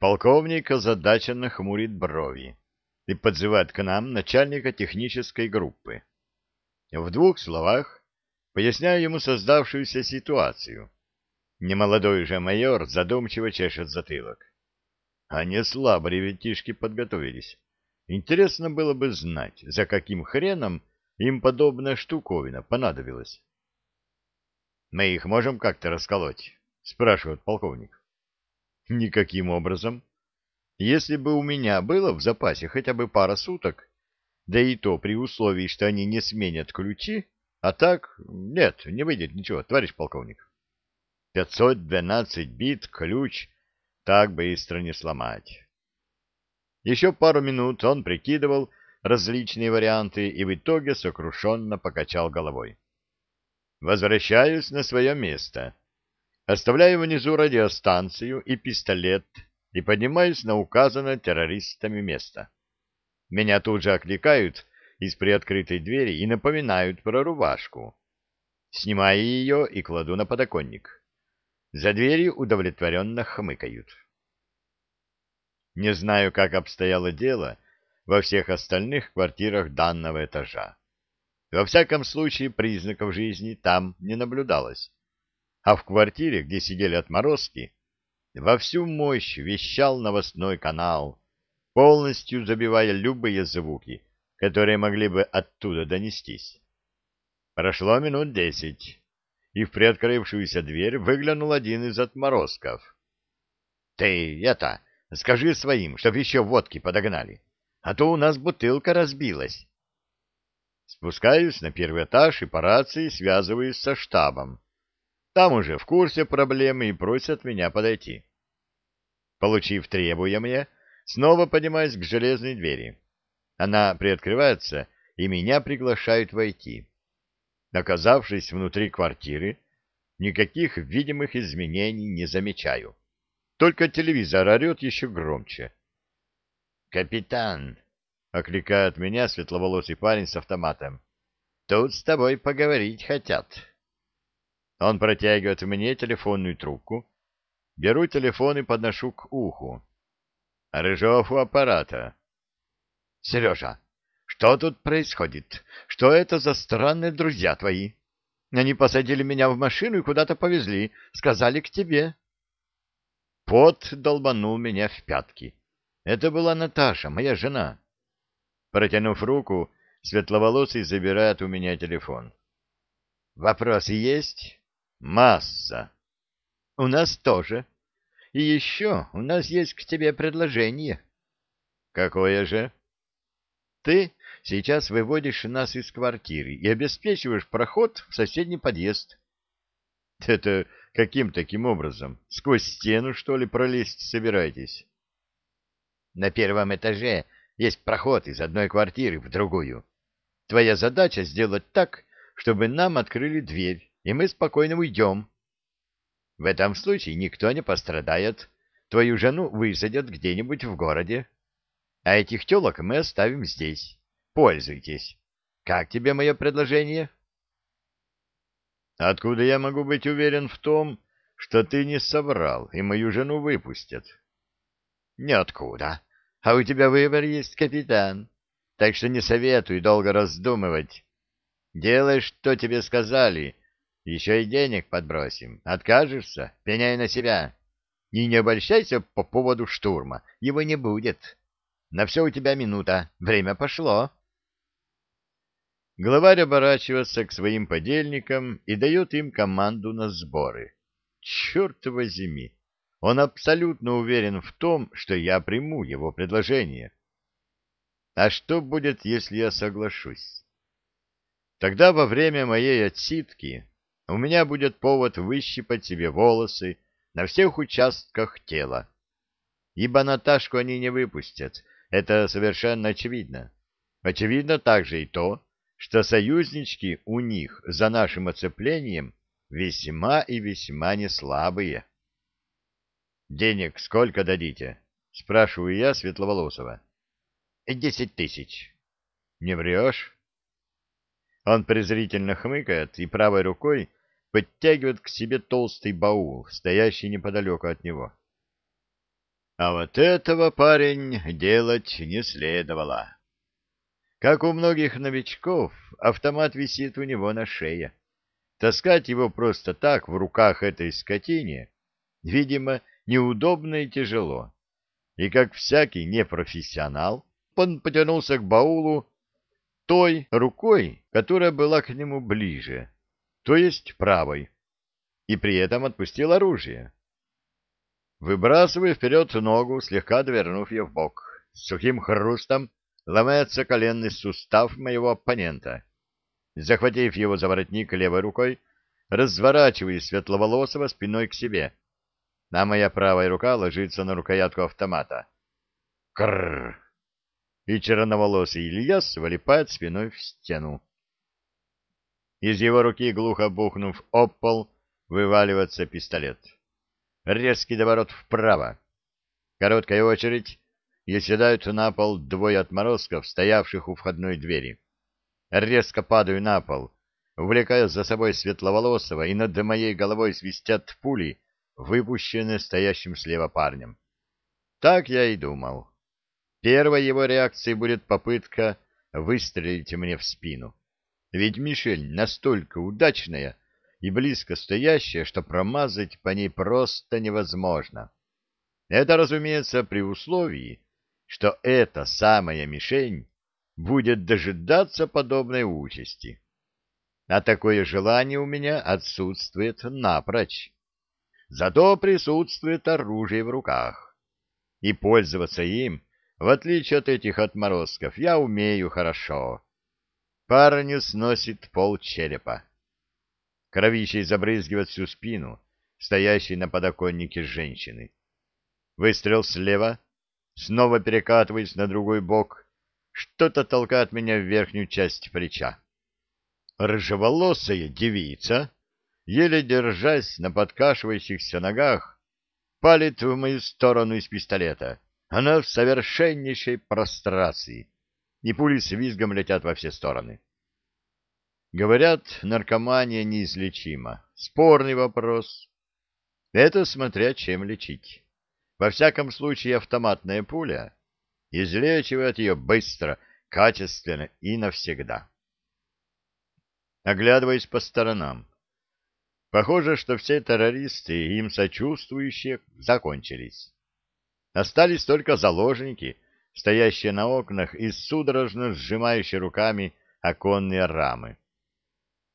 Полковник озадаченно хмурит брови и подзывает к нам начальника технической группы. В двух словах поясняю ему создавшуюся ситуацию. Немолодой же майор задумчиво чешет затылок. А не слабо ребятишки подготовились. Интересно было бы знать, за каким хреном им подобная штуковина понадобилась. — Мы их можем как-то расколоть? — спрашивает полковник. Никаким образом. Если бы у меня было в запасе хотя бы пара суток, да и то при условии, что они не сменят ключи, а так, нет, не выйдет ничего, товарищ полковник. 512 бит, ключ, так быстро не сломать. Еще пару минут он прикидывал различные варианты и в итоге сокрушенно покачал головой. Возвращаюсь на свое место. Оставляю внизу радиостанцию и пистолет и поднимаюсь на указанное террористами место. Меня тут же окликают из приоткрытой двери и напоминают про рубашку. Снимаю ее и кладу на подоконник. За дверью удовлетворенно хмыкают. Не знаю, как обстояло дело во всех остальных квартирах данного этажа. Во всяком случае, признаков жизни там не наблюдалось а в квартире, где сидели отморозки, во всю мощь вещал новостной канал, полностью забивая любые звуки, которые могли бы оттуда донестись. Прошло минут десять, и в приоткрывшуюся дверь выглянул один из отморозков. — Ты это, скажи своим, чтоб еще водки подогнали, а то у нас бутылка разбилась. Спускаюсь на первый этаж и по рации связываюсь со штабом там уже в курсе проблемы и просят меня подойти. Получив требуемое, снова поднимаюсь к железной двери. Она приоткрывается, и меня приглашают войти. Оказавшись внутри квартиры, никаких видимых изменений не замечаю. Только телевизор орет еще громче. «Капитан!» — окликает меня светловолосый парень с автоматом. «Тут с тобой поговорить хотят». Он протягивает мне телефонную трубку. Беру телефон и подношу к уху. Рыжов у аппарата. — Сережа, что тут происходит? Что это за странные друзья твои? Они посадили меня в машину и куда-то повезли. Сказали к тебе. Пот долбанул меня в пятки. Это была Наташа, моя жена. Протянув руку, светловолосый забирает у меня телефон. — Вопросы есть? Масса. У нас тоже. И еще у нас есть к тебе предложение. Какое же? Ты сейчас выводишь нас из квартиры и обеспечиваешь проход в соседний подъезд. Это каким таким образом? Сквозь стену, что ли, пролезть собираетесь? На первом этаже есть проход из одной квартиры в другую. Твоя задача сделать так, чтобы нам открыли дверь и мы спокойно уйдем. В этом случае никто не пострадает. Твою жену высадят где-нибудь в городе. А этих телок мы оставим здесь. Пользуйтесь. Как тебе мое предложение? Откуда я могу быть уверен в том, что ты не соврал, и мою жену выпустят? Ниоткуда. А у тебя выбор есть, капитан. Так что не советую долго раздумывать. Делай, что тебе сказали, еще и денег подбросим. Откажешься? Пеняй на себя. И не обольщайся по поводу штурма. Его не будет. На все у тебя минута. Время пошло. Главарь оборачивается к своим подельникам и дает им команду на сборы. Черт возьми! Он абсолютно уверен в том, что я приму его предложение. А что будет, если я соглашусь? Тогда во время моей отсидки у меня будет повод выщипать себе волосы на всех участках тела. Ибо Наташку они не выпустят, это совершенно очевидно. Очевидно также и то, что союзнички у них за нашим оцеплением весьма и весьма не слабые. «Денег сколько дадите?» — спрашиваю я Светловолосова. «Десять тысяч». «Не врешь?» Он презрительно хмыкает и правой рукой подтягивает к себе толстый баул, стоящий неподалеку от него. А вот этого, парень, делать не следовало. Как у многих новичков, автомат висит у него на шее. Таскать его просто так в руках этой скотине, видимо, неудобно и тяжело. И как всякий непрофессионал, он потянулся к баулу той рукой, которая была к нему ближе, то есть правой, и при этом отпустил оружие. Выбрасывая вперед ногу, слегка довернув ее в бок, с сухим хрустом ломается коленный сустав моего оппонента. Захватив его за воротник левой рукой, разворачиваю светловолосого спиной к себе, а моя правая рука ложится на рукоятку автомата. Крррр! И черноволосый Ильяс вылипает спиной в стену. Из его руки, глухо бухнув об пол, вываливается пистолет. Резкий доворот вправо. Короткая очередь, и седают на пол двое отморозков, стоявших у входной двери. Резко падаю на пол, увлекая за собой светловолосого, и над моей головой свистят пули, выпущенные стоящим слева парнем. Так я и думал. Первой его реакцией будет попытка выстрелить мне в спину. Ведь мишень настолько удачная и близко стоящая, что промазать по ней просто невозможно. Это, разумеется, при условии, что эта самая мишень будет дожидаться подобной участи. А такое желание у меня отсутствует напрочь. Зато присутствует оружие в руках. И пользоваться им, в отличие от этих отморозков, я умею хорошо. Парню сносит пол черепа. Кровищей забрызгивает всю спину, стоящей на подоконнике женщины. Выстрел слева, снова перекатываясь на другой бок, что-то толкает меня в верхнюю часть плеча. Рыжеволосая девица, еле держась на подкашивающихся ногах, палит в мою сторону из пистолета. Она в совершеннейшей прострации, и пули с визгом летят во все стороны. Говорят, наркомания неизлечима. Спорный вопрос. Это смотря чем лечить. Во всяком случае, автоматная пуля излечивает ее быстро, качественно и навсегда. Оглядываясь по сторонам, похоже, что все террористы и им сочувствующие закончились. Остались только заложники, стоящие на окнах и судорожно сжимающие руками оконные рамы.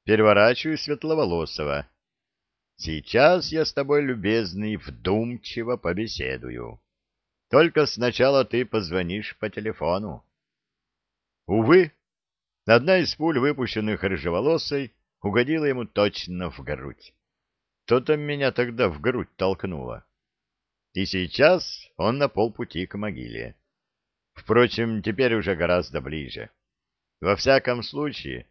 Переворачиваю Светловолосого. Сейчас я с тобой, любезный, вдумчиво побеседую. Только сначала ты позвонишь по телефону. Увы, одна из пуль, выпущенных рыжеволосой, угодила ему точно в грудь. То-то меня тогда в грудь толкнуло. И сейчас он на полпути к могиле. Впрочем, теперь уже гораздо ближе. Во всяком случае,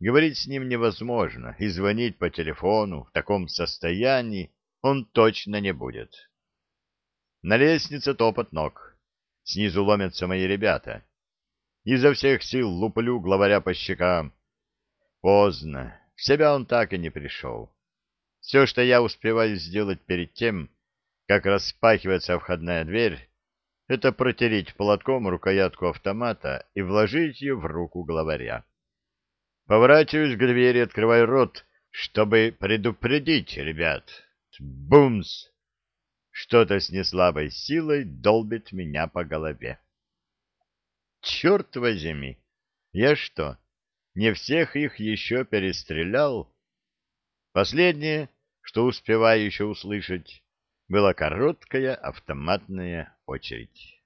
Говорить с ним невозможно, и звонить по телефону в таком состоянии он точно не будет. На лестнице топот ног. Снизу ломятся мои ребята. Изо всех сил луплю главаря по щекам. Поздно. В себя он так и не пришел. Все, что я успеваю сделать перед тем, как распахивается входная дверь, это протереть платком рукоятку автомата и вложить ее в руку главаря. Поворачиваюсь к двери, открываю рот, чтобы предупредить ребят. Бумс! Что-то с неслабой силой долбит меня по голове. Черт возьми! Я что, не всех их еще перестрелял? Последнее, что успеваю еще услышать, была короткая автоматная очередь.